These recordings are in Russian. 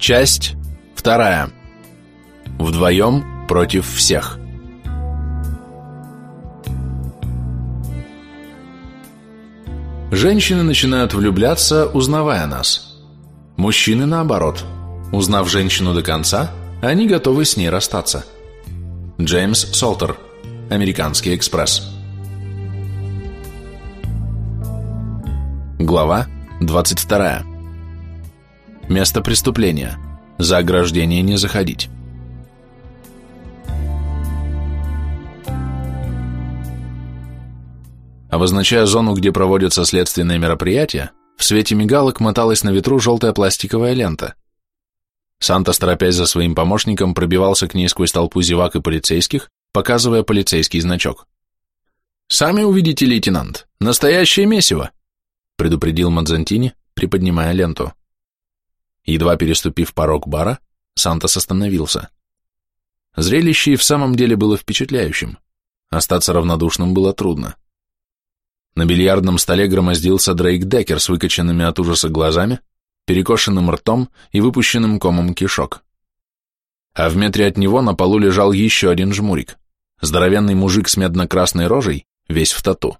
Часть вторая. Вдвоем против всех. Женщины начинают влюбляться, узнавая нас. Мужчины наоборот. Узнав женщину до конца, они готовы с ней расстаться. Джеймс Солтер. Американский экспресс. Глава 22. Место преступления. За ограждение не заходить. Обозначая зону, где проводятся следственные мероприятия, в свете мигалок моталась на ветру желтая пластиковая лента. Санта, торопясь за своим помощником, пробивался к ней сквозь толпу зевак и полицейских, показывая полицейский значок. «Сами увидите, лейтенант, настоящее месиво!» предупредил Мадзантини, приподнимая ленту. Едва переступив порог бара, Сантос остановился. Зрелище и в самом деле было впечатляющим. Остаться равнодушным было трудно. На бильярдном столе громоздился Дрейк Деккер с выкоченными от ужаса глазами, перекошенным ртом и выпущенным комом кишок. А в метре от него на полу лежал еще один жмурик, здоровенный мужик с медно-красной рожей, весь в тату.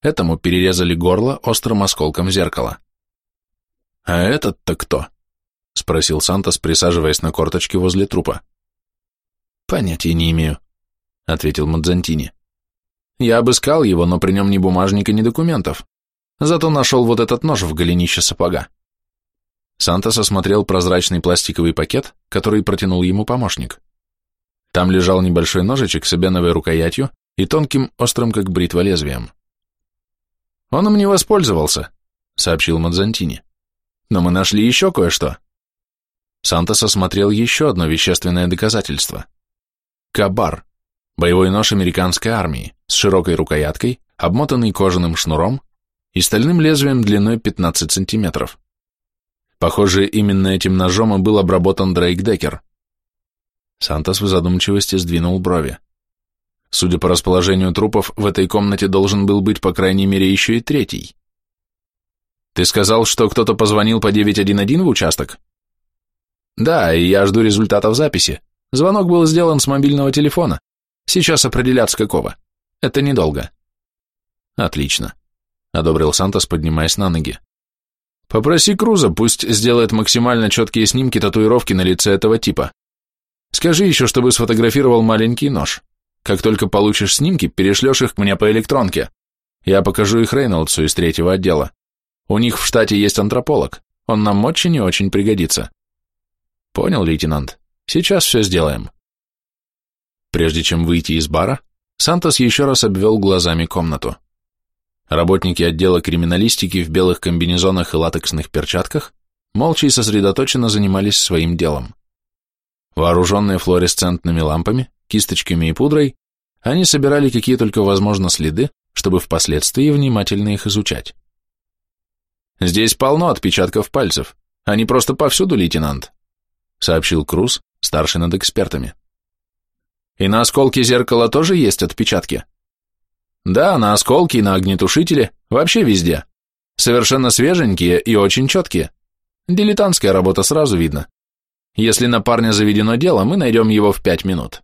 Этому перерезали горло острым осколком зеркала. «А этот-то кто?» — спросил Сантос, присаживаясь на корточке возле трупа. «Понятия не имею», — ответил Мадзантини. «Я обыскал его, но при нем ни бумажника, ни документов. Зато нашел вот этот нож в голенище сапога». Сантос осмотрел прозрачный пластиковый пакет, который протянул ему помощник. Там лежал небольшой ножичек с обеновой рукоятью и тонким, острым как бритва лезвием. «Он им не воспользовался», — сообщил Мадзантини. Но мы нашли еще кое-что. Сантос осмотрел еще одно вещественное доказательство. Кабар. Боевой нож американской армии с широкой рукояткой, обмотанный кожаным шнуром и стальным лезвием длиной 15 сантиметров. Похоже, именно этим ножом и был обработан Дрейк Деккер. Сантос в задумчивости сдвинул брови. Судя по расположению трупов, в этой комнате должен был быть по крайней мере еще и третий. Ты сказал, что кто-то позвонил по 911 в участок? Да, и я жду результатов записи. Звонок был сделан с мобильного телефона. Сейчас определят с какого. Это недолго. Отлично, одобрил Сантос, поднимаясь на ноги. Попроси Круза, пусть сделает максимально четкие снимки татуировки на лице этого типа. Скажи еще, чтобы сфотографировал маленький нож. Как только получишь снимки, перешлешь их мне по электронке. Я покажу их Рейнольдсу из третьего отдела. У них в штате есть антрополог. Он нам очень и очень пригодится. Понял, лейтенант. Сейчас все сделаем. Прежде чем выйти из бара, Сантос еще раз обвел глазами комнату. Работники отдела криминалистики в белых комбинезонах и латексных перчатках молча и сосредоточенно занимались своим делом. Вооруженные флуоресцентными лампами, кисточками и пудрой, они собирали какие только возможно следы, чтобы впоследствии внимательно их изучать. Здесь полно отпечатков пальцев. Они просто повсюду, лейтенант», — сообщил Круз, старший над экспертами. «И на осколке зеркала тоже есть отпечатки?» «Да, на осколке и на огнетушителе, вообще везде. Совершенно свеженькие и очень четкие. Дилетантская работа сразу видно. Если на парня заведено дело, мы найдем его в пять минут».